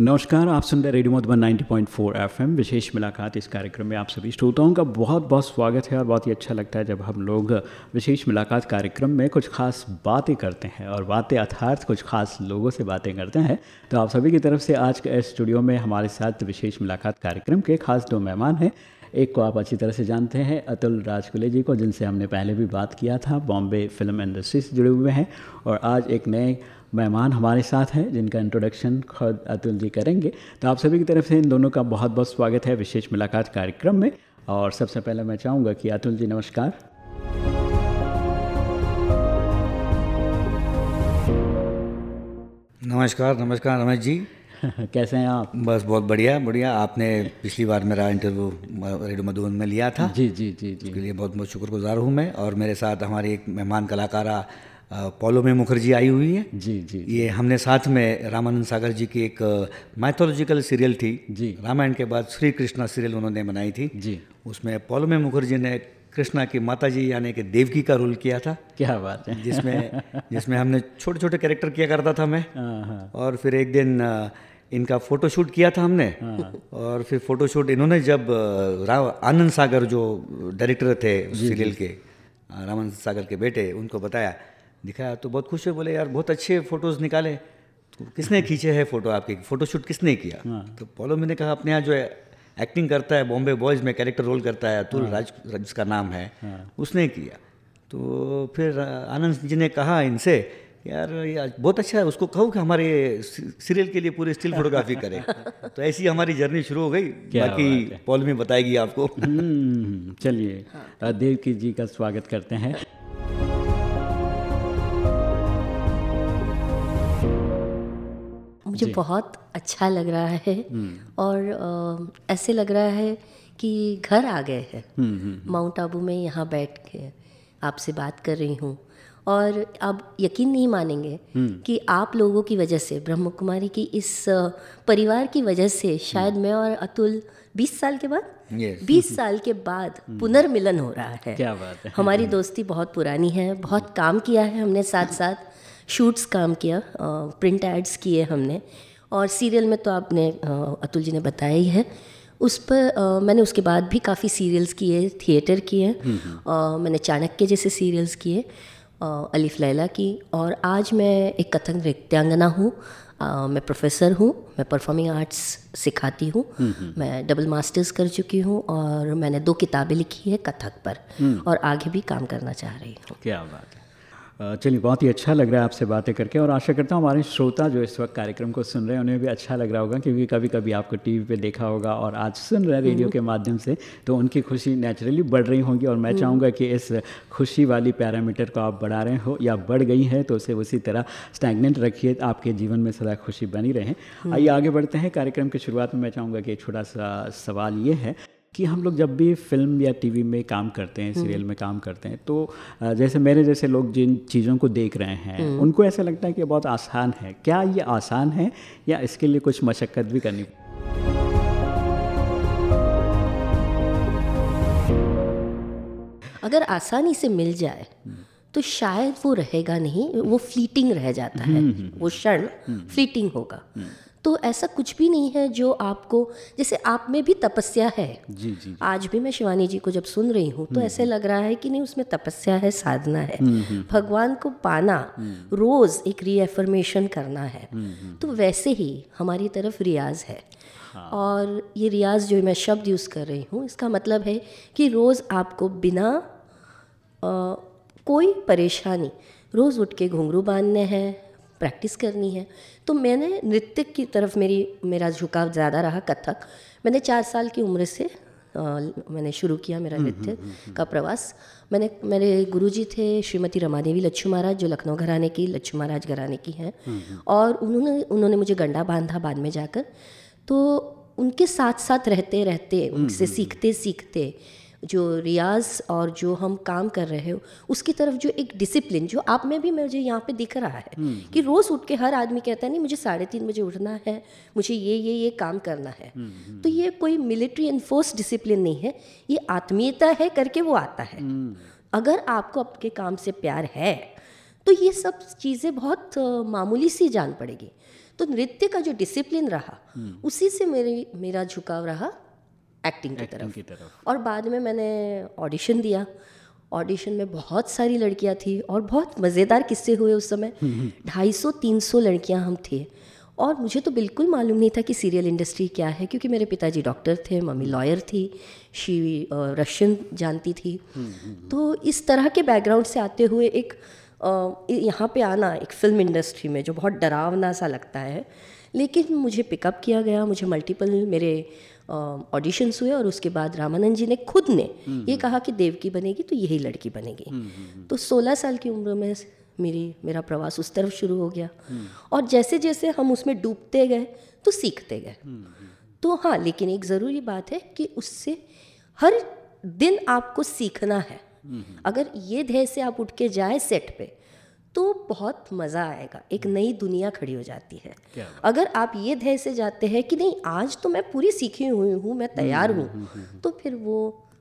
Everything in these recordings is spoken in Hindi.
नमस्कार, आप सुन रहे रेडियो मधुबन 90.4 एफएम। विशेष मुलाकात इस कार्यक्रम में आप सभी श्रोताओं का बहुत बहुत स्वागत है और बहुत ही अच्छा लगता है जब हम लोग विशेष मुलाकात कार्यक्रम में कुछ खास बातें करते हैं और बातें अर्थार्थ कुछ खास लोगों से बातें करते हैं। तो आप सभी की तरफ़ से आज के स्टूडियो में हमारे साथ विशेष मुलाकात कार्यक्रम के खास दो मेहमान हैं। एक को आप अच्छी तरह से जानते हैं, अतुल राजकुले जी को, जिनसे हमने पहले भी बात किया था, बॉम्बे फ़िल्म इंडस्ट्री से जुड़े हुए हैं। और आज एक नए मेहमान हमारे साथ हैं जिनका इंट्रोडक्शन खुद अतुल जी करेंगे। तो आप सभी की तरफ़ से इन दोनों का बहुत बहुत स्वागत है विशेष मुलाकात कार्यक्रम में। और सबसे पहले मैं चाहूँगा कि अतुल जी नमस्कार। नमस्कार नमस्कार रमेश जी। कैसे हैं आप? बस बहुत बढ़िया बढ़िया। आपने पिछली बार मेरा इंटरव्यू रेडियो मधुबन में लिया था। जी जी जी जी। उसके लिए बहुत बहुत शुक्रगुजार हूँ मैं। और मेरे साथ हमारी एक मेहमान कलाकारा पोलो में मुखर्जी आई हुई है। जी जी ये हमने साथ में रामानंद सागर जी की एक माइथोलॉजिकल सीरियल थी। जी। रामायण के बाद श्री कृष्णा सीरियल उन्होंने बनाई थी। जी। उसमें पोलो में मुखर्जी ने कृष्णा की माता जी यानी कि देवकी का रोल किया था। क्या बात है। जिसमें जिसमें हमने छोटे छोटे कैरेक्टर किया करता था मैं। हाँ हाँ। और फिर एक दिन इनका फोटोशूट किया था हमने। और फिर फोटोशूट इन्होंने जब राव आनंद सागर जो डायरेक्टर थे सीरियल के रामानंद सागर के बेटे उनको बताया दिखाया तो बहुत खुश हुए बोले यार बहुत अच्छे फ़ोटोज़ निकाले। तो किसने खींचे हैं फ़ोटो आपके? फ़ोटोशूट किसने किया? तो पोलो मैंने कहा अपने यहाँ जो है एक्टिंग करता है बॉम्बे बॉयज़ में कैरेक्टर रोल करता है अतुल राज जिसका नाम है। उसने किया। तो फिर आनंद जी ने कहा इनसे यार ये बहुत अच्छा है उसको कहो कि हमारे सीरियल के लिए पूरी स्टिल फोटोग्राफी करें। तो ऐसी हमारी जर्नी शुरू हो गई। बाकी पॉल में बताएगी आपको। चलिए देव देवकी जी का स्वागत करते हैं। मुझे बहुत अच्छा लग रहा है और अ, ऐसे लग रहा है कि घर आ गए हैं। माउंट आबू में यहाँ बैठ के आपसे बात कर रही हूँ और आप यकीन नहीं मानेंगे कि आप लोगों की वजह से ब्रह्म कुमारी की इस परिवार की वजह से शायद मैं और अतुल 20 साल के बाद Yes. 20 साल के बाद पुनर्मिलन हो रहा है। क्या बात है। हमारी दोस्ती बहुत पुरानी है बहुत काम किया है हमने साथ साथ शूट्स काम किया प्रिंट एड्स किए हमने। और सीरियल में तो आपने अतुल जी ने बताया ही है। उस पर मैंने उसके बाद भी काफ़ी सीरियल्स किए थिएटर किए। अ, मैंने चाणक्य जैसे सीरियल्स किए अलिफ लैला की। और आज मैं एक कथक नृत्यांगना हूँ। मैं प्रोफेसर हूँ मैं परफॉर्मिंग आर्ट्स सिखाती हूँ। मैं डबल मास्टर्स कर चुकी हूँ और मैंने दो किताबें लिखी है कथक पर। और आगे भी काम करना चाह रही हूँ। क्या बात है। चलिए बहुत ही अच्छा लग रहा है आपसे बातें करके और आशा करता हूँ हमारे श्रोता जो इस वक्त कार्यक्रम को सुन रहे हैं उन्हें भी अच्छा लग रहा होगा क्योंकि कभी कभी आपको टीवी पे देखा होगा और आज सुन रहे हैं रेडियो के माध्यम से तो उनकी खुशी नेचुरली बढ़ रही होगी और मैं चाहूँगा कि इस खुशी वाली पैरामीटर को आप बढ़ा रहे हो या बढ़ गई है तो उसे उसी तरह स्टैगनेंट रखिए आपके जीवन में सदा खुशी बनी रहे। आइए आगे बढ़ते हैं। कार्यक्रम की शुरुआत में मैं चाहूँगा कि एक छोटा सा सवाल ये है कि हम लोग जब भी फ़िल्म या टीवी में काम करते हैं सीरियल में काम करते हैं तो जैसे मेरे जैसे लोग जिन चीज़ों को देख रहे हैं उनको ऐसा लगता है कि बहुत आसान है। क्या ये आसान है या इसके लिए कुछ मशक्क़त भी करनी अगर आसानी से मिल जाए तो शायद वो रहेगा नहीं वो फ्लीटिंग रह जाता है। वो क्षण फ्लीटिंग होगा। तो ऐसा कुछ भी नहीं है जो आपको जैसे आप में भी तपस्या है। जी जी आज भी मैं शिवानी जी को जब सुन रही हूँ तो ऐसे लग रहा है कि नहीं उसमें तपस्या है साधना है। भगवान को पाना रोज एक रीएफर्मेशन करना है। तो वैसे ही हमारी तरफ़ रियाज है। हाँ। और ये रियाज जो मैं शब्द यूज़ कर रही हूँ इसका मतलब है कि रोज़ आपको बिना अ, कोई परेशानी रोज़ उठ के घुंघरू बांधने हैं प्रैक्टिस करनी है। तो मैंने नृत्य की तरफ़ मेरी मेरा झुकाव ज़्यादा रहा कथक। मैंने चार साल की उम्र से अ, मैंने शुरू किया मेरा नृत्य का प्रवास। मैंने मेरे गुरुजी थे श्रीमती रमा देवी लच्छू महाराज जो लखनऊ घराने की लच्छू महाराज घराने की हैं। और उन्होंने उन्होंने मुझे गंडा बांधा बाद में जाकर। तो उनके साथ साथ रहते रहते उनसे सीखते सीखते जो रियाज और जो हम काम कर रहे हो उसकी तरफ़ जो एक डिसिप्लिन जो आप में भी मुझे यहाँ पे दिख रहा है कि रोज़ उठ के हर आदमी कहता है नहीं मुझे साढ़े तीन बजे उठना है मुझे ये ये ये काम करना है। तो ये कोई मिलिट्री इन्फोर्स डिसिप्लिन नहीं है ये आत्मीयता है करके वो आता है। अगर आपको आपके काम से प्यार है तो ये सब चीज़ें बहुत मामूली सी जान पड़ेगी। तो नृत्य का जो डिसिप्लिन रहा उसी से मेरी मेरा झुकाव रहा। एक्टिंग की तरफ़। की तरफ़। और बाद में मैंने ऑडिशन दिया। ऑडिशन में बहुत सारी लड़कियाँ थी और बहुत मज़ेदार किस्से हुए उस समय। ढाई सौ तीन सौ लड़कियाँ हम थे। और मुझे तो बिल्कुल मालूम नहीं था कि सीरियल इंडस्ट्री क्या है क्योंकि मेरे पिताजी डॉक्टर थे मम्मी लॉयर थी शी रशियन जानती थी। तो इस तरह के बैकग्राउंड से आते हुए एक यहाँ पे आना एक फ़िल्म इंडस्ट्री में जो बहुत डरावना सा लगता है। लेकिन मुझे पिकअप किया गया मुझे मल्टीपल मेरे ऑडिशंस हुए और उसके बाद रामानंद जी ने खुद ने ये कहा कि देवकी बनेगी तो यही लड़की बनेगी। तो 16 साल की उम्र में मेरी मेरा प्रवास उस तरफ़ शुरू हो गया। और जैसे जैसे हम उसमें डूबते गए तो सीखते गए। तो हाँ लेकिन एक ज़रूरी बात है कि उससे हर दिन आपको सीखना है। अगर ये ध्यय से आप उठ के जाए सेट पे तो बहुत मज़ा आएगा। एक नई दुनिया खड़ी हो जाती है। अगर आप ये ध्यय से जाते हैं कि नहीं आज तो मैं पूरी सीखी हुई हूँ मैं तैयार हूँ तो फिर वो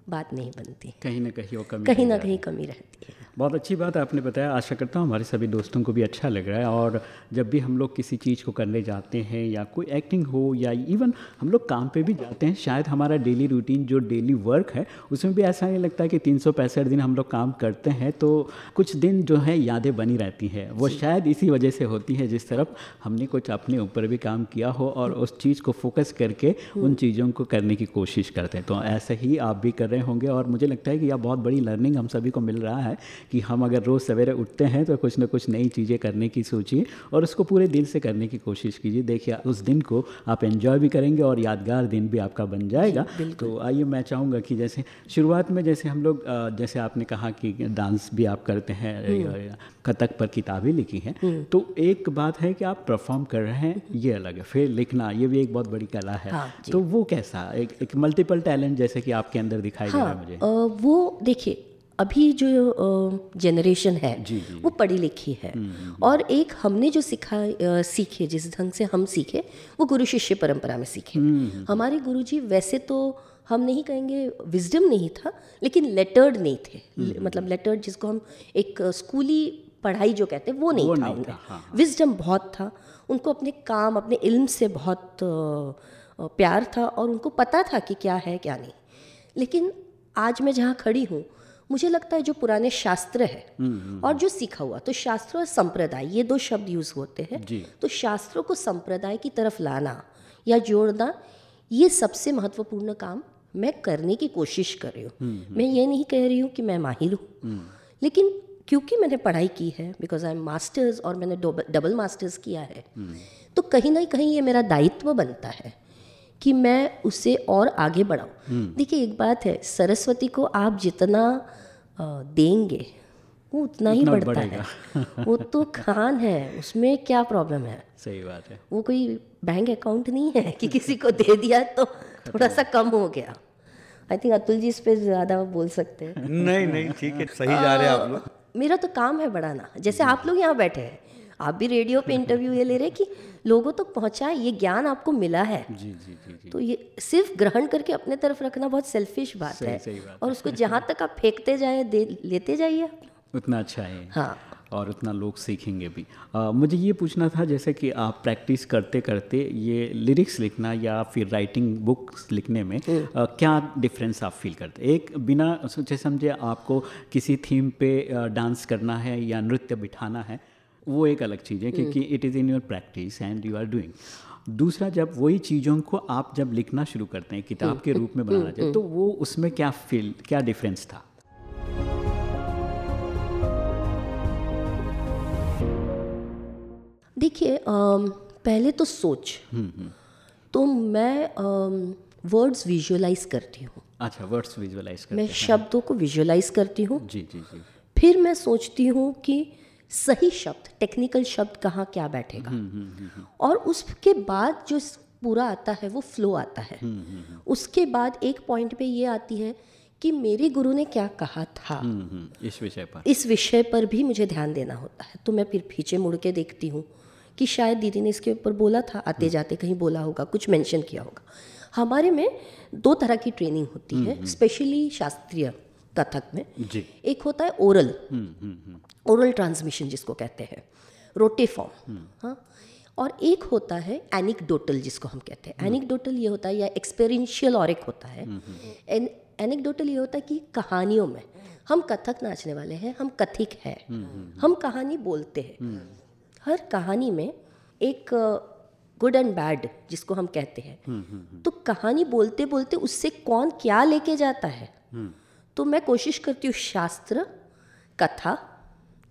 बात नहीं बनती। कहीं ना कहीं वो कमी कहीं ना कहीं कमी रहती है। बहुत अच्छी बात है आपने बताया। आशा करता हूँ हमारे सभी दोस्तों को भी अच्छा लग रहा है और जब भी हम लोग किसी चीज़ को करने जाते हैं या कोई एक्टिंग हो या इवन हम लोग काम पे भी जाते हैं शायद हमारा डेली रूटीन जो डेली वर्क है उसमें भी ऐसा नहीं लगता कि तीन सौ पैंसठ दिन हम लोग काम करते हैं तो कुछ दिन जो है यादें बनी रहती हैं। वो शायद इसी वजह से होती है जिस तरफ़ हमने कुछ अपने ऊपर भी काम किया हो और उस चीज़ को फोकस करके उन चीज़ों को करने की कोशिश करते हैं। तो ऐसे ही आप भी कर रहे होंगे और मुझे लगता है कि यह बहुत बड़ी लर्निंग हम सभी को मिल रहा है कि हम अगर रोज़ सवेरे उठते हैं तो कुछ ना कुछ नई चीज़ें करने की सोचिए और उसको पूरे दिल से करने की कोशिश कीजिए। देखिए उस दिन को आप एंजॉय भी करेंगे और यादगार दिन भी आपका बन जाएगा। तो आइए मैं चाहूँगा कि जैसे शुरुआत में जैसे हम लोग जैसे आपने कहा कि डांस भी आप करते हैं। कथक पर किताबें लिखी हैं। तो एक बात है कि आप परफॉर्म कर रहे हैं ये अलग है फिर लिखना ये भी एक बहुत बड़ी कला है। हाँ, तो वो कैसा एक एक मल्टीपल टैलेंट जैसे कि आपके अंदर दिखाई हाँ, दे रहा है मुझे। आ, वो देखिए अभी जो जनरेशन है जी, जी, वो पढ़ी लिखी है। हम्म, हम्म, हम्म। और एक हमने जो सिखा सीखे जिस ढंग से हम सीखे वो गुरु शिष्य परंपरा में सीखे। हमारे गुरु जी वैसे तो हम नहीं कहेंगे विजडम नहीं था लेकिन लेटर्ड नहीं थे। मतलब लेटर्ड जिसको हम एक स्कूली पढ़ाई जो कहते हैं वो नहीं वो था उनका। हाँ, विजडम हाँ। बहुत था उनको अपने काम अपने इल्म से बहुत प्यार था और उनको पता था कि क्या है क्या नहीं। लेकिन आज मैं जहाँ खड़ी हूँ मुझे लगता है जो पुराने शास्त्र है हम्म, हम्म, और जो सीखा हुआ तो शास्त्र और संप्रदाय ये दो शब्द यूज़ होते हैं। तो शास्त्रों को संप्रदाय की तरफ़ लाना या जोड़ना ये सबसे महत्वपूर्ण काम मैं करने की कोशिश कर रही हूँ। हम्म, मैं ये नहीं कह रही हूँ कि मैं माहिर हूँ। लेकिन क्योंकि मैंने पढ़ाई की है बिकॉज़ आई एम मास्टर्स और मैंने डबल मास्टर्स किया है तो कहीं ना कहीं ये मेरा दायित्व बनता है कि मैं उसे और आगे बढ़ाऊँ। देखिए एक बात है सरस्वती को आप जितना देंगे। वो उतना ही बढ़ता बढ़ेगा. है। वो तो खान है उसमें क्या प्रॉब्लम है? सही बात है। वो कोई बैंक अकाउंट नहीं है कि किसी को दे दिया तो थोड़ा सा कम हो गया। आई थिंक अतुल जी इस पर ज़्यादा बोल सकते हैं। नहीं नहीं ठीक है सही जा रहे हैं आप लोग। मेरा तो काम है बढ़ाना। जैसे आप लोग यहाँ बैठे हैं आप भी रेडियो पे इंटरव्यू ये ले रहे हैं कि लोगों तक तो पहुँचाए ये ज्ञान आपको मिला है। जी जी जी, जी। तो ये सिर्फ़ ग्रहण करके अपने तरफ़ रखना बहुत सेल्फिश बात सही, है। सही बात और उसको जहाँ तक आप फेंकते जाए लेते जाइए उतना अच्छा है। हाँ। और उतना लोग सीखेंगे भी। आ, मुझे ये पूछना था जैसे कि आप प्रैक्टिस करते करते ये लिरिक्स लिखना या फिर राइटिंग बुक्स लिखने में आ, हम्म। क्या डिफरेंस आप फील करते एक बिना सोचे समझे आपको किसी थीम पे डांस करना है या नृत्य बिठाना है वो एक अलग चीज़ है क्योंकि it is in your practice and you are doing दूसरा जब वही चीज़ों को आप जब लिखना शुरू करते हैं किताब के रूप में बनाना चाहिए हम्म, तो वो उसमें क्या फील क्या डिफरेंस था? देखिए पहले तो सोच। हम्म, हम्म। तो मैं वर्ड्स विजुअलाइज करती हूँ। अच्छा वर्ड्स विजुअलाइज करती मैं शब्दों को विजुअलाइज करती हूँ। जी जी जी। फिर मैं सोचती हूँ कि सही शब्द टेक्निकल शब्द कहाँ क्या बैठेगा? हम्म, हम्म, हम्म, और उसके बाद जो पूरा आता है वो फ्लो आता है। उसके बाद एक पॉइंट पे ये आती है कि मेरे गुरु ने क्या कहा था? इस विषय पर। इस विषय पर भी मुझे ध्यान देना होता है। तो मैं फिर पीछे मुड़ के देखती हूँ कि शायद दीदी ने इसके ऊपर बोला था आते जाते कहीं बोला होगा कुछ मेंशन किया होगा। हमारे में दो तरह की ट्रेनिंग होती है स्पेशली शास्त्रीय। कथक में। जी। एक होता है ओरल हम्म, हम्म, हम्म, ओरल ट्रांसमिशन जिसको कहते हैं। रोटे फॉर्म हाँ। और एक होता है एनिकडोटल जिसको हम कहते हैं। एनिकडोटल ये होता है या एक्सपेरिंशियल और एक होता है। एनिकडोटल ये होता है कि कहानियों में हम कथक नाचने वाले हैं हम कथिक है। हम कहानी बोलते हैं। हर कहानी में एक गुड एंड बैड जिसको हम कहते हैं। तो कहानी बोलते बोलते उससे कौन क्या लेके जाता है? तो मैं कोशिश करती हूँ शास्त्र कथा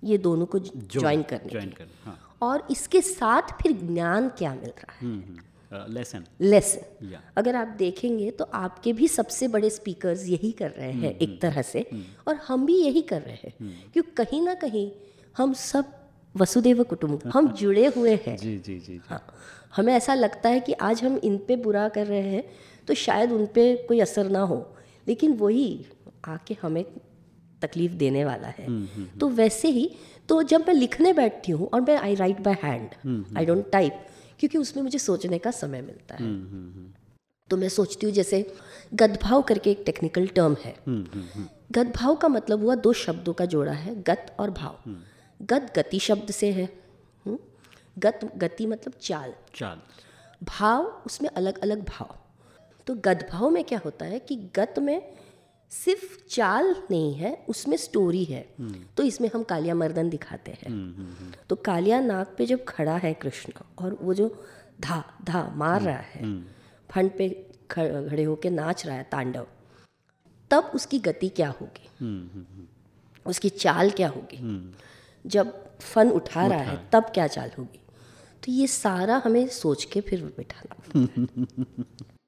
ये दोनों को ज्वाइन करने ज्वाइन की। कर हाँ। और इसके साथ फिर ज्ञान क्या मिल रहा है? हम्म, हम्म, लेसन लेसन अगर आप देखेंगे तो आपके भी सबसे बड़े स्पीकर्स यही कर रहे हैं एक तरह से और हम भी यही कर रहे हैं क्योंकि कहीं ना कहीं हम सब वसुदेव कुटुंब हम जुड़े हुए हैं। जी जी जी जी। हाँ। हमें ऐसा लगता है कि आज हम इन पे बुरा कर रहे हैं तो शायद उन पे कोई असर ना हो लेकिन वही आके हमें तकलीफ़ देने वाला है। तो वैसे ही तो जब मैं लिखने बैठती हूँ और मैं I write by hand I don't type क्योंकि उसमें मुझे सोचने का समय मिलता है। तो मैं सोचती हूँ जैसे गदभाव करके एक टेक्निकल टर्म है। गदभाव का मतलब हुआ दो शब्दों का जोड़ा है गत और भाव। गत गति शब्द से है हम्म? गत गति मतलब चाल। चाल। भाव उसमें अलग अलग भाव। तो गदभाव में क्या होता है कि गत में सिर्फ़ चाल नहीं है उसमें स्टोरी है। तो इसमें हम कालिया मर्दन दिखाते हैं। तो कालिया नाग पे जब खड़ा है कृष्ण और वो जो धा धा मार रहा है फंड पे खड़े होके नाच रहा है तांडव तब उसकी गति क्या होगी? उसकी चाल क्या होगी? जब फन उठा रहा है। तब क्या चाल होगी? तो ये सारा हमें सोच के फिर बिठाना।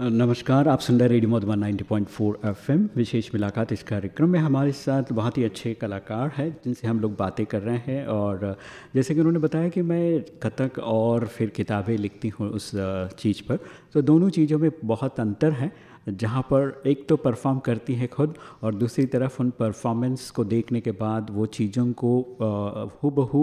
नमस्कार, आप सुन रहे रेडियो मधुबन 90.4 एफएम। विशेष मुलाकात इस कार्यक्रम में हमारे साथ बहुत ही अच्छे कलाकार हैं, जिनसे हम लोग बातें कर रहे हैं और जैसे कि उन्होंने बताया कि मैं कथक और फिर किताबें लिखती हूँ उस चीज़ पर। तो दोनों चीज़ों में बहुत अंतर है जहाँ पर एक तो परफॉर्म करती है खुद और दूसरी तरफ़ उन परफॉर्मेंस को देखने के बाद वो चीज़ों को हूबहू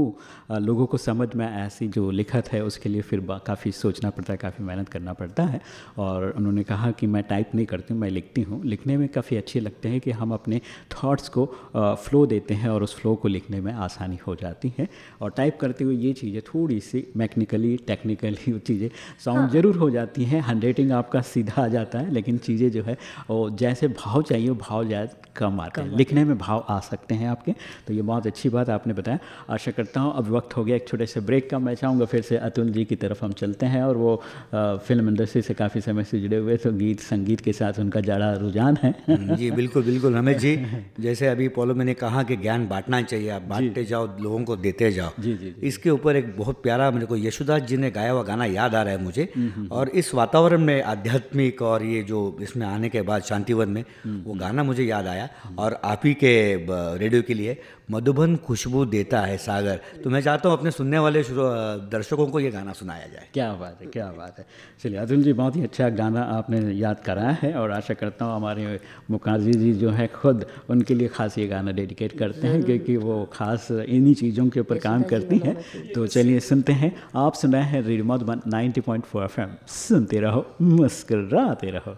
लोगों को समझ में ऐसी जो लिखत है उसके लिए फिर काफ़ी सोचना पड़ता है काफ़ी मेहनत करना पड़ता है। और उन्होंने कहा कि मैं टाइप नहीं करती हूँ मैं लिखती हूँ। लिखने में काफ़ी अच्छे लगते हैं कि हम अपने थाट्स को फ्लो देते हैं और उस फ्लो को लिखने में आसानी हो जाती है। और टाइप करते हुए ये चीज़ें थोड़ी सी मैकेनिकली टेक्निकली वो चीज़ें साउंड ज़रूर हो जाती हैं। हैंड आपका सीधा आ जाता है लेकिन चीज़ें जो है वो जैसे भाव चाहिए भाव ज़्यादा कम आते हैं। लिखने में भाव आ सकते हैं आपके। तो ये बहुत अच्छी बात आपने बताया। आशा करता हूँ अब वक्त हो गया एक छोटे से ब्रेक का। मैं चाहूँगा फिर से अतुल जी की तरफ़ हम चलते हैं और वो आ, फ़िल्म इंडस्ट्री से काफ़ी समय से जुड़े हुए तो गीत संगीत के साथ उनका ज़्यादा रुझान है। जी बिल्कुल बिल्कुल। रमेश जी जैसे अभी पोलो मैंने कहा कि ज्ञान बांटना चाहिए आप बांटते जाओ लोगों को देते जाओ। जी जी इसके ऊपर एक बहुत प्यारा मेरे को यशुदास जी ने गाया हुआ गाना याद आ रहा है मुझे। और इस वातावरण में आध्यात्मिक और ये जो इसमें आने के बाद शांतिवन में वो गाना मुझे याद आया और आप ही के रेडियो के लिए मधुबन खुशबू देता है सागर। तो मैं चाहता हूँ अपने सुनने वाले श्रो- दर्शकों को ये गाना सुनाया जाए। क्या बात है क्या बात है। चलिए अतुल जी बहुत ही अच्छा गाना आपने याद कराया है और आशा करता हूँ हमारे मुकाजी जी जो है खुद उनके लिए खास ये गाना डेडिकेट करते हैं क्योंकि वो खास इन्हीं चीज़ों के ऊपर काम करती हैं। तो चलिए सुनते हैं। आप सुनाए हैं रेडियो मधुबन 90.4 एफएम सुनते रहो मुस्कराते रहो।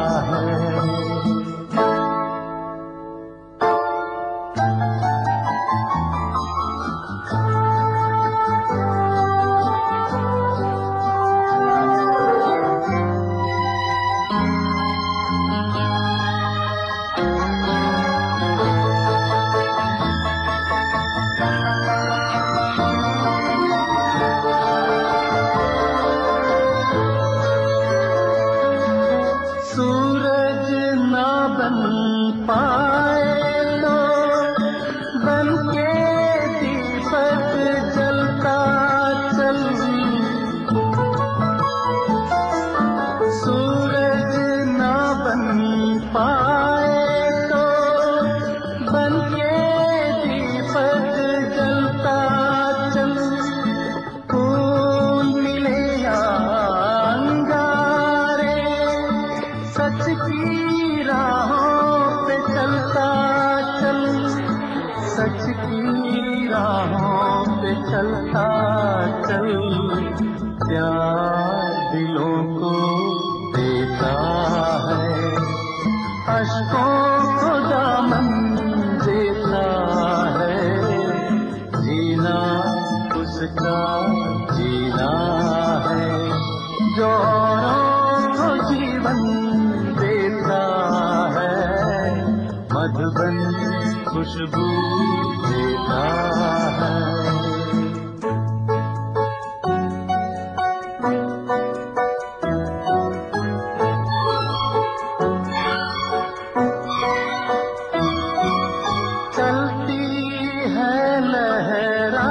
लहरा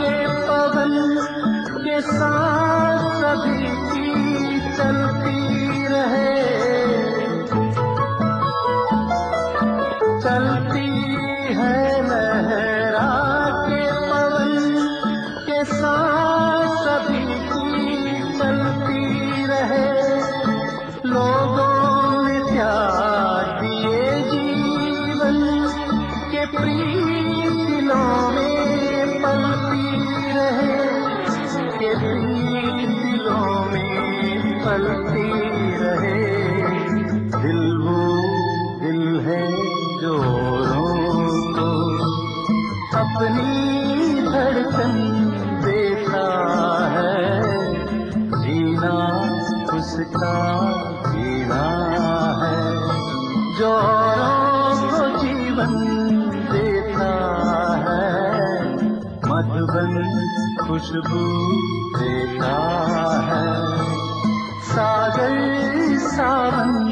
के पवन के साथ। खुशबू देता है। सागर सावन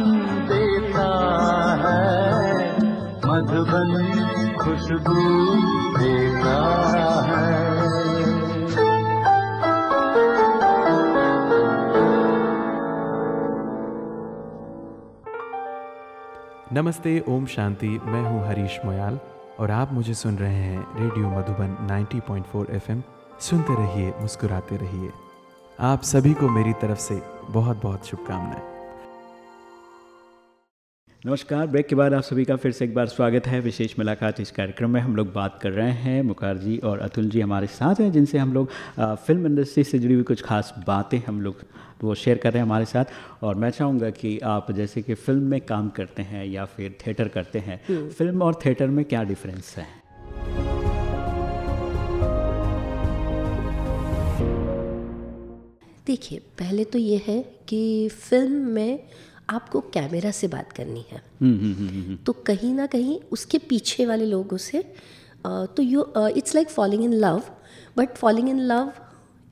देता है। मधुबन खुशबू देता है। नमस्ते, ओम शांति। मैं हूँ हरीश मोयाल और आप मुझे सुन रहे हैं रेडियो मधुबन 90.4 एफएम। सुनते रहिए मुस्कुराते रहिए। आप सभी को मेरी तरफ़ से बहुत बहुत शुभकामनाएँ। नमस्कार ब्रेक के बाद आप सभी का फिर से एक बार स्वागत है। विशेष मुलाकात इस कार्यक्रम में हम लोग बात कर रहे हैं। मुखार जी और अतुल जी हमारे साथ हैं जिनसे हम लोग फ़िल्म इंडस्ट्री से जुड़ी हुई कुछ खास बातें हम लोग वो शेयर कर रहे हैं हमारे साथ। और मैं चाहूँगा कि आप जैसे कि फ़िल्म में काम करते हैं या फिर थिएटर करते हैं फ़िल्म और थिएटर में क्या डिफरेंस है? देखिए पहले तो ये है कि फ़िल्म में आपको कैमरा से बात करनी है। हम्म, हम्म, हम्म, तो कहीं ना कहीं उसके पीछे वाले लोगों से तो you it's like falling in love but falling in love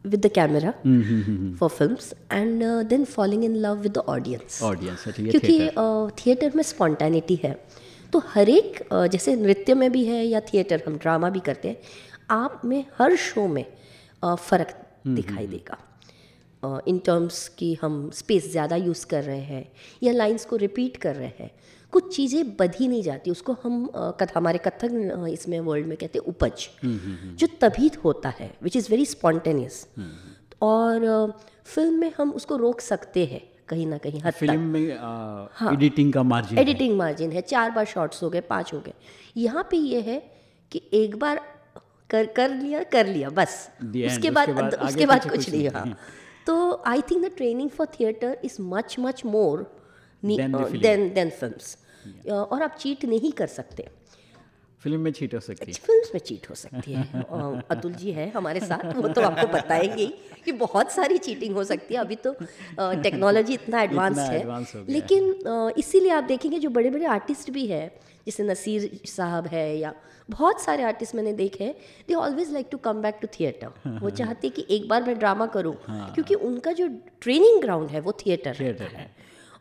with the camera for films and then falling in love with the audience audience क्योंकि थिएटर में स्पॉन्टेनिटी है। तो हर एक जैसे नृत्य में भी है या थिएटर हम ड्रामा भी करते हैं आप में हर शो में फ़र्क दिखाई देगा। इन टर्म्स की हम स्पेस ज़्यादा यूज़ कर रहे हैं या लाइंस को रिपीट कर रहे हैं कुछ चीज़ें बधी नहीं जाती उसको हम कथ हमारे कथक इसमें वर्ल्ड में कहते हैं उपज जो तभी होता है विच इज़ वेरी स्पॉन्टेनियस और फ़िल्म में हम उसको रोक सकते हैं कहीं ना कहीं हद फ़िल्म में एडिटिंग का मार्जिन एडिटिंग मार्जिन है चार बार शॉट्स हो गए पाँच हो गए। यहाँ पे ये है कि एक बार कर कर लिया कर लिया बस। उसके बाद उसके बाद कुछ नहीं। हाँ। तो I think the training for theatre is much much more. Then then films और आप चीट नहीं कर सकते। फ़िल्म में छीट हो सकती है। फिल्म्स में चीट हो सकती है। अतुल जी है हमारे साथ वो तो आपको बताएँगे कि बहुत सारी चीटिंग हो सकती है। अभी तो टेक्नोलॉजी इतना एडवांस है। हो है। लेकिन इसीलिए आप देखेंगे जो बड़े बड़े आर्टिस्ट भी है जैसे नसीर साहब है या बहुत सारे आर्टिस्ट मैंने देखे हैं they always like to come back to theatre वो चाहते कि एक बार मैं ड्रामा करूँ क्योंकि उनका जो ट्रेनिंग ग्राउंड है वो थिएटर थिएटर है।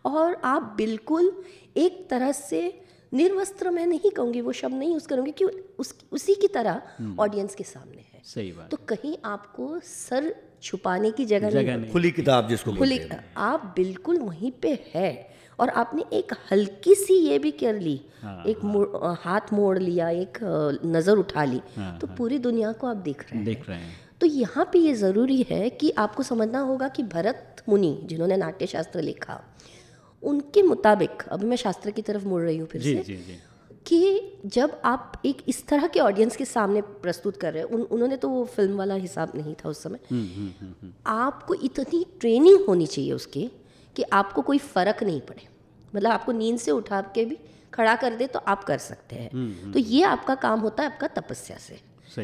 और आप बिल्कुल एक तरह से निर्वस्त्र मैं नहीं कहूँगी वो शब्द नहीं यूज़ करूँगी कि उस उसी की तरह ऑडियंस के सामने है। सही बात। तो कहीं आपको सर छुपाने की जगह, जगह नहीं नहीं। खुली किताब जिसको खुली आप बिल्कुल वहीं पे है और आपने एक हल्की सी ये भी कर ली हाँ, एक मोड़- हाथ मोड़ लिया एक नज़र उठा ली हाँ, तो पूरी दुनिया को आप देख रहे हैं। देख रहे हैं। तो यहाँ पे ये ज़रूरी है कि आपको समझना होगा कि भरत मुनि जिन्होंने नाट्य शास्त्र लिखा उनके मुताबिक अभी मैं शास्त्र की तरफ़ मुड़ रही हूँ फिर जी से जी जी। कि जब आप एक इस तरह के ऑडियंस के सामने प्रस्तुत कर रहे हैं उन, उन्होंने तो वो फ़िल्म वाला हिसाब नहीं था उस समय हुँ, हुँ, हुँ. आपको इतनी ट्रेनिंग होनी चाहिए उसकी कि आपको कोई फ़र्क नहीं पड़े। मतलब आपको नींद से उठा के भी खड़ा कर दे तो आप कर सकते हैं। तो ये आपका काम होता है आपका तपस्या से।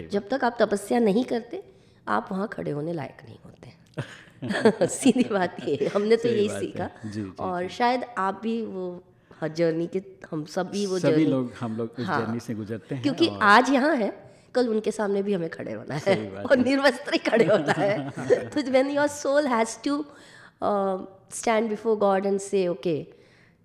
जब तक आप तपस्या नहीं करते आप वहाँ खड़े होने लायक नहीं होते। सीधी बात ये हमने तो यही सीखा। जी, जी, और शायद आप भी वो हर जर्नी के हम सब भी वो सभी लोग हम लोग उस हाँ। जर्नी से गुजरते हैं क्योंकि और आज यहाँ है कल उनके सामने भी हमें खड़े होना है और निर्वस्त्र ही खड़े होना है। तो when your soul has to stand before God and say okay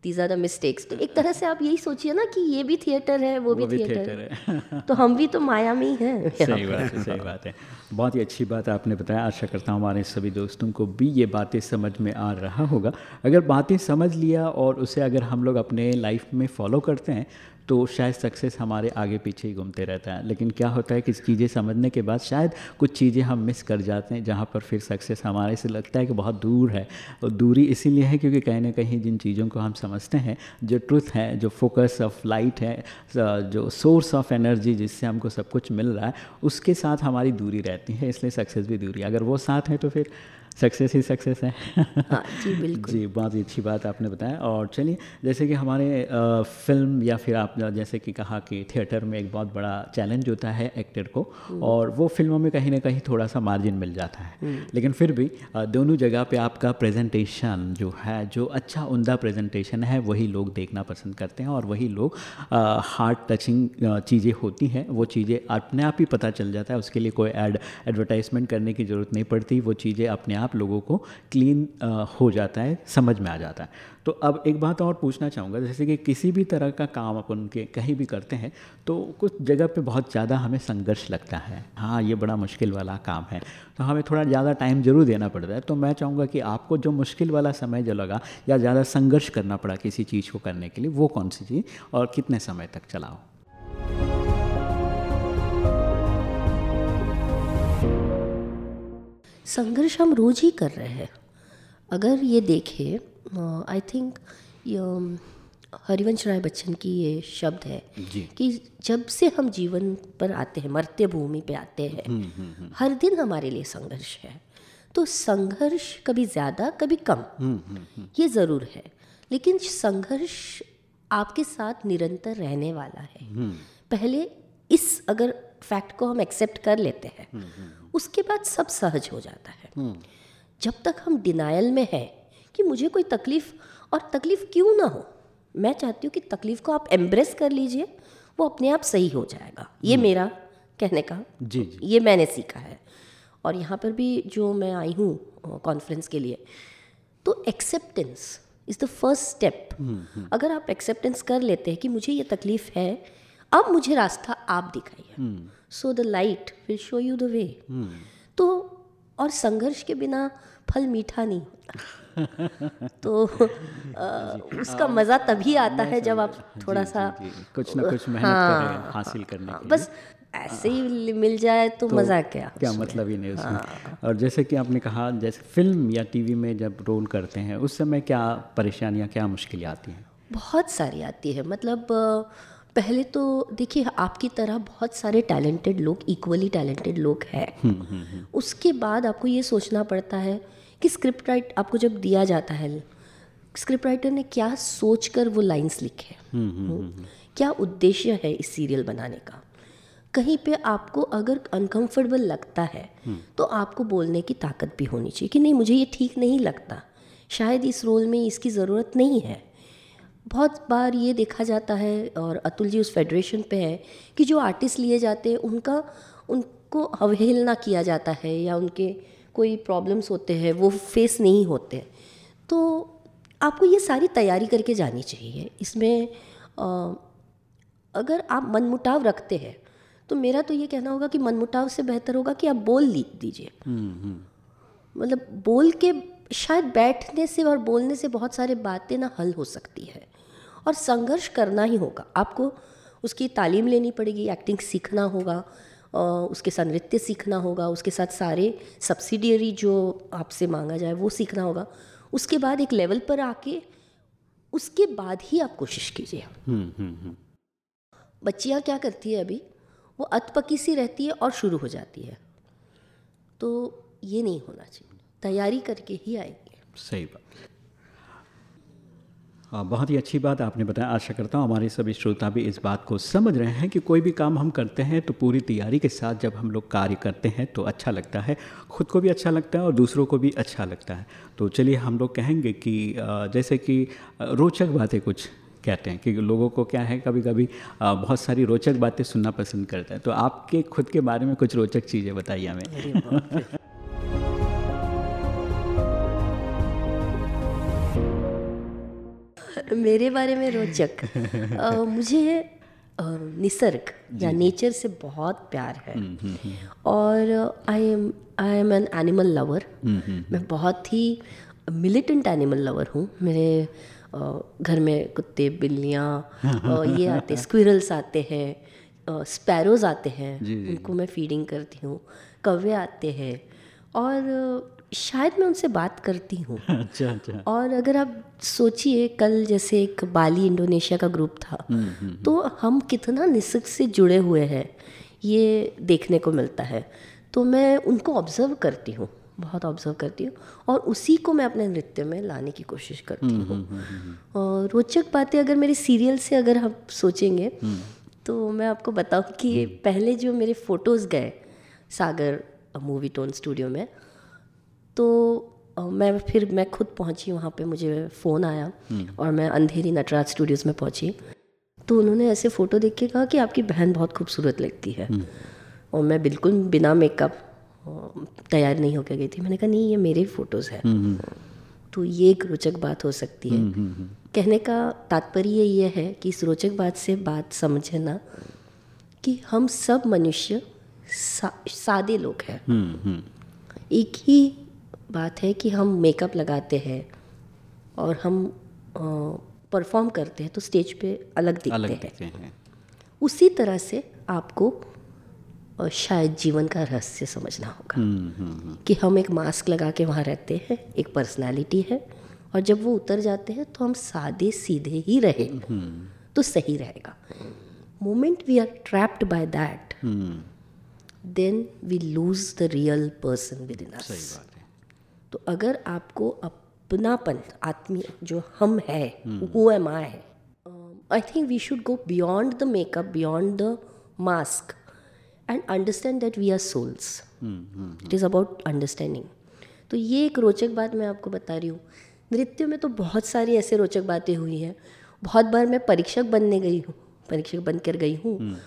these are the mistakes तो एक तरह से आप यही सोचिए ना कि ये भी थिएटर है वो, वो भी थिएटर थिएटर है। तो हम भी तो माया में ही। हैं सही बात है सही बात है। बहुत ही अच्छी बात आपने बताया। आशा करता हूँ हमारे सभी दोस्तों को भी ये बातें समझ में आ रहा होगा। अगर बातें समझ लिया और उसे अगर हम लोग अपने लाइफ में फॉलो करते हैं तो शायद सक्सेस हमारे आगे पीछे ही घूमते रहता है। लेकिन क्या होता है कि चीज़ें समझने के बाद शायद कुछ चीज़ें हम मिस कर जाते हैं, जहाँ पर फिर सक्सेस हमारे से लगता है कि बहुत दूर है। और दूरी इसीलिए है क्योंकि कहीं ना कहीं जिन चीज़ों को हम समझते हैं, जो ट्रुथ है, जो फोकस ऑफ़ लाइट है जो सोर्स ऑफ़ एनर्जी जिससे हमको सब कुछ मिल रहा है, उसके साथ हमारी दूरी रहती है, इसलिए सक्सेस भी दूरी अगर वो साथ है तो फिर सक्सेस ही सक्सेस है। हाँ जी बिल्कुल। जी बहुत ही अच्छी बात आपने बताया। और चलिए जैसे कि हमारे अ, फ़िल्म या फिर आप जैसे कि कहा कि थिएटर में एक बहुत बड़ा चैलेंज होता है एक्टर को और वो फ़िल्मों में कहीं ना कहीं थोड़ा सा मार्जिन मिल जाता है। लेकिन फिर भी दोनों जगह पे आपका प्रेजेंटेशन जो है जो अच्छा उमदा प्रेजेंटेशन है वही लोग देखना पसंद करते हैं और वही लोग हार्ट टचिंग चीज़ें होती हैं। वो चीज़ें अपने आप ही पता चल जाता है। उसके लिए कोई एड एडवर्टाइजमेंट करने की ज़रूरत नहीं पड़ती। वो चीज़ें अपने आप लोगों को क्लीन हो जाता है, समझ में आ जाता है। तो अब एक बात और पूछना चाहूँगा, जैसे कि किसी भी तरह का काम अपन के कहीं भी करते हैं तो कुछ जगह पे बहुत ज़्यादा हमें संघर्ष लगता है। हाँ ये बड़ा मुश्किल वाला काम है तो हमें थोड़ा ज़्यादा टाइम ज़रूर देना पड़ता है। तो मैं चाहूँगा कि आपको जो मुश्किल वाला समय जो लगा, या ज़्यादा संघर्ष करना पड़ा किसी चीज़ को करने के लिए, वो कौन सी चीज़, और कितने समय तक चलाओ? संघर्ष हम रोज ही कर रहे हैं। अगर ये देखें आई थिंक हरिवंश राय बच्चन की ये शब्द है कि जब से हम जीवन पर आते हैं मर्त्य भूमि पे आते हैं हर दिन हमारे लिए संघर्ष है। तो संघर्ष कभी ज़्यादा कभी कम ये ज़रूर है। लेकिन संघर्ष आपके साथ निरंतर रहने वाला है। पहले इस अगर फैक्ट को हम एक्सेप्ट कर लेते हैं उसके बाद सब सहज हो जाता है। जब तक हम डिनायल में हैं कि मुझे कोई तकलीफ़ और तकलीफ़ क्यों ना हो मैं चाहती हूँ कि तकलीफ़ को आप एम्ब्रेस कर लीजिए वो अपने आप सही हो जाएगा। ये मेरा कहने का जी जी। ये मैंने सीखा है। और यहाँ पर भी जो मैं आई हूँ कॉन्फ्रेंस के लिए तो acceptance is the first step अगर आप एक्सेप्टेंस कर लेते हैं कि मुझे ये तकलीफ़ है अब मुझे रास्ता आप दिखाइए। So the light will show you the way तो और संघर्ष के बिना फल मीठा नहीं होता। तो अ, उसका मज़ा तभी आता है जब आप थोड़ा जी, सा जी, जी। कुछ ना कुछ मेहनत हाँ, करें हासिल करने हाँ, के बस ऐसे ही मिल जाए तो, तो मज़ा क्या क्या मतलब ही नहीं उसमें हाँ। और जैसे कि आपने कहा जैसे फ़िल्म या टीवी में जब रोल करते हैं उस समय क्या परेशानियाँ क्या मुश्किलें आती हैं? बहुत सारी आती है। मतलब पहले तो देखिए आपकी तरह बहुत सारे टैलेंटेड लोग इक्वली टैलेंटेड लोग हैं। उसके बाद आपको ये सोचना पड़ता है कि स्क्रिप्ट राइट आपको जब दिया जाता है स्क्रिप्ट राइटर ने क्या सोच कर वो लाइन्स लिखे हम्म, क्या उद्देश्य है इस सीरियल बनाने का? कहीं पे आपको अगर अनकंफर्टेबल लगता है तो आपको बोलने की ताकत भी होनी चाहिए कि नहीं मुझे ये ठीक नहीं लगता। शायद इस रोल में इसकी ज़रूरत नहीं है। बहुत बार ये देखा जाता है और अतुल जी उस फेडरेशन पे है कि जो आर्टिस्ट लिए जाते हैं उनका उनको अवहेलना किया जाता है या उनके कोई प्रॉब्लम्स होते हैं वो फेस नहीं होते। तो आपको ये सारी तैयारी करके जानी चाहिए। इसमें आ, अगर आप मनमुटाव रखते हैं तो मेरा तो ये कहना होगा कि मनमुटाव से बेहतर होगा कि आप बोल दीजिए। मतलब बोल के शायद बैठने से और बोलने से बहुत सारे बातें ना हल हो सकती है। और संघर्ष करना ही होगा। आपको उसकी तालीम लेनी पड़ेगी एक्टिंग सीखना होगा उसके साथ नृत्य सीखना होगा उसके साथ सारे सब्सिडियरी जो आपसे मांगा जाए वो सीखना होगा। उसके बाद एक लेवल पर आके उसके बाद ही आप कोशिश कीजिए। हम्म, हम्म, हम्म। बच्चियाँ क्या करती है अभी? वो अतपकी सी रहती है और शुरू हो जाती है। तो ये नहीं होना चाहिए। तैयारी करके ही आएगी। सही बात। बहुत ही अच्छी बात आपने बताया। आशा करता हूँ हमारे सभी श्रोता भी इस बात को समझ रहे हैं कि कोई भी काम हम करते हैं तो पूरी तैयारी के साथ जब हम लोग कार्य करते हैं तो अच्छा लगता है। खुद को भी अच्छा लगता है और दूसरों को भी अच्छा लगता है। तो चलिए हम लोग कहेंगे कि जैसे कि रोचक बातें कुछ कहते हैं कि लोगों को क्या है कभी कभी बहुत सारी रोचक बातें सुनना पसंद करते हैं। तो आपके खुद के बारे में कुछ रोचक चीज़ें बताइए हमें। मेरे बारे में रोचक। मुझे निसर्ग या नेचर से बहुत प्यार है। हम्म, हम्म, हम्म। और I am I am an animal lover मैं बहुत ही मिलिटेंट एनिमल लवर हूँ। मेरे घर में कुत्ते बिल्लियाँ ये आते स्क्विरल्स आते हैं स्पैरोज आते हैं। उनको मैं फीडिंग करती हूँ। कौवे आते हैं। और शायद मैं उनसे बात करती हूँ। अच्छा अच्छा। और अगर आप सोचिए कल जैसे एक बाली इंडोनेशिया का ग्रुप था हम्म, हम्म, हम्म। तो हम कितना निसर्ग से जुड़े हुए हैं ये देखने को मिलता है। तो मैं उनको ऑब्ज़र्व करती हूँ बहुत ऑब्ज़र्व करती हूँ और उसी को मैं अपने नृत्य में लाने की कोशिश करती हूँ। और रोचक बातें अगर मेरे सीरियल से अगर हम सोचेंगे तो मैं आपको बताऊँ कि पहले जो मेरे फ़ोटोज़ गए सागर मूवी टोन स्टूडियो में तो मैं फिर मैं खुद पहुँची वहाँ पे मुझे फ़ोन आया हम्म। और मैं अंधेरी नटराज स्टूडियोज़ में पहुँची। तो उन्होंने ऐसे फ़ोटो देख के कहा कि आपकी बहन बहुत खूबसूरत लगती है। हम्म। और मैं बिल्कुल बिना मेकअप तैयार नहीं होकर गई थी। मैंने कहा नहीं ये मेरे ही फ़ोटोज़ हैं। हम्म, तो ये एक रोचक बात हो सकती है। कहने का तात्पर्य ये है कि इस रोचक बात से बात समझना कि हम सब मनुष्य सा, सादे लोग हैं। एक ही बात है कि हम मेकअप लगाते हैं और हम परफॉर्म करते हैं तो स्टेज पे अलग दिखते, अलग दिखते हैं।, हैं उसी तरह से आपको और शायद जीवन का रहस्य समझना होगा हम्म, हम्म, हम्म। कि हम एक मास्क लगा के वहाँ रहते हैं एक पर्सनालिटी है और जब वो उतर जाते हैं तो हम सादे सीधे ही रहे तो सही रहेगा। Moment we are trapped by that then we lose the real person within us तो अगर आपको अपनापन आत्मीय जो हम है who am I I think we should go beyond the makeup beyond the mask and understand that we are souls it is about understanding तो ये एक रोचक बात मैं आपको बता रही हूँ। नृत्य में तो बहुत सारी ऐसे रोचक बातें हुई हैं। बहुत बार मैं परीक्षक बनने गई हूँ परीक्षक बनकर गई हूँ। hmm.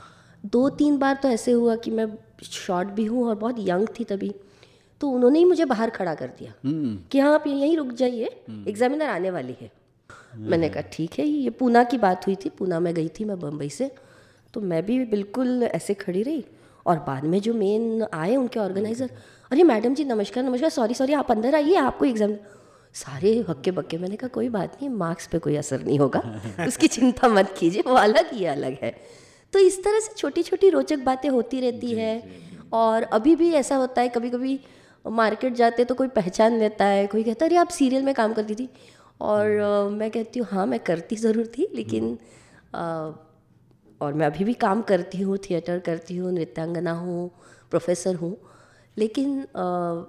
दो तीन बार तो ऐसे हुआ कि मैं शॉर्ट भी हूँ और बहुत यंग थी तभी। तो उन्होंने ही मुझे बाहर खड़ा कर दिया हम्म। कि हाँ आप यहीं रुक जाइए एग्जामिनर हम्म। आने वाली है मैंने कहा ठीक है ये पूना की बात हुई थी पूना में गई थी मैं बम्बई से तो मैं भी बिल्कुल ऐसे खड़ी रही और बाद में जो मेन आए उनके ऑर्गेनाइज़र अरे मैडम जी नमस्कार नमस्कार सॉरी सॉरी आप अंदर आइए आपको एग्ज़ाम सारे हक्के बक्के मैंने कहा कोई बात नहीं मार्क्स पे कोई असर नहीं होगा उसकी चिंता मत कीजिए वो अलग ही अलग है तो इस तरह से छोटी छोटी रोचक बातें होती रहती है और अभी भी ऐसा होता है कभी कभी मार्केट जाते तो कोई पहचान लेता है कोई कहता है अरे आप सीरियल में काम करती थी। और uh, मैं कहती हूँ हाँ मैं करती ज़रूर थी लेकिन uh, और मैं अभी भी काम करती हूँ थिएटर करती हूँ नृत्यांगना हूँ प्रोफेसर हूँ। लेकिन uh,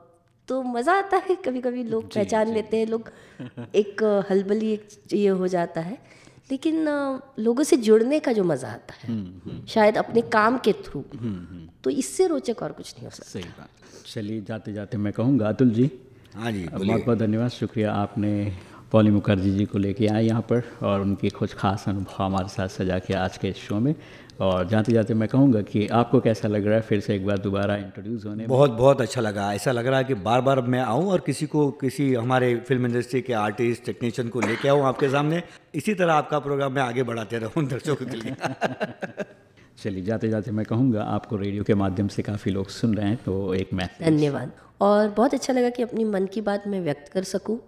तो मज़ा आता है कभी कभी लोग पहचान लेते हैं लोग एक हलबली एक ये हो जाता है। लेकिन लोगों से जुड़ने का जो मज़ा आता है शायद अपने काम के थ्रू तो इससे रोचक और कुछ नहीं हो सकता। सही बात। चलिए जाते जाते मैं कहूँगा अतुल जी। हाँ जी बहुत बहुत धन्यवाद शुक्रिया आपने पॉली मुखर्जी जी को लेके आए यहाँ पर और उनके कुछ खास अनुभव हमारे साथ सजा के आज के शो में। और जाते जाते मैं कहूँगा कि आपको कैसा लग रहा है? फिर से एक बार दोबारा इंट्रोड्यूस होने बहुत बहुत अच्छा लगा। ऐसा लग रहा है कि बार बार मैं आऊँ और किसी को किसी हमारे फ़िल्म इंडस्ट्री के आर्टिस्ट टेक्नीशियन को लेके आऊँ आपके सामने। इसी तरह आपका प्रोग्राम मैं आगे बढ़ाते रहूँ दर्शकों के लिए। चलिए जाते जाते मैं कहूँगा आपको रेडियो के माध्यम से काफ़ी लोग सुन रहे हैं तो एक मैसेज धन्यवाद। और बहुत अच्छा लगा कि अपनी मन की बात मैं व्यक्त कर सकूँ।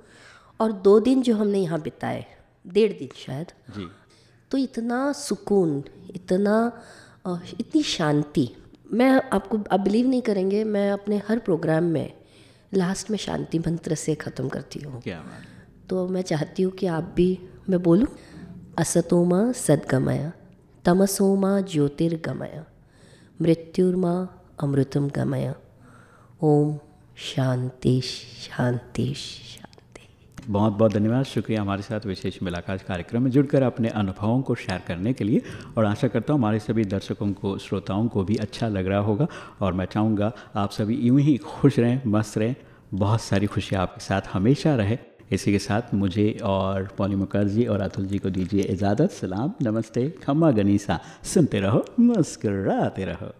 और दो दिन जो हमने यहाँ बिताए डेढ़ दिन शायद जी। तो इतना सुकून इतना इतनी शांति। मैं आपको आप बिलीव नहीं करेंगे मैं अपने हर प्रोग्राम में लास्ट में शांति मंत्र से ख़त्म करती हूँ। क्या तो मैं चाहती हूँ कि आप भी मैं बोलूँ असतोमा सद्गमय तमसोमा ज्योतिर्गमय मृत्युर्मा अमृतम गमय ओम शांति शांति शांति। बहुत बहुत धन्यवाद। शुक्रिया हमारे साथ विशेष मुलाकात कार्यक्रम में जुड़कर अपने अनुभवों को शेयर करने के लिए और आशा करता हूँ हमारे सभी दर्शकों को, श्रोताओं को भी अच्छा लग रहा होगा और मैं चाहूँगा आप सभी यूँ ही खुश रहें, मस्त रहें। बहुत सारी खुशियाँ आपके साथ हमेशा रहे। इसी के साथ मुझे और पौली मुखर्जी और अतुल जी को दीजिए इजाज़त। सलाम, नमस्ते, खम्मा गनीसा। सुनते रहो, मुस्कराते रहो।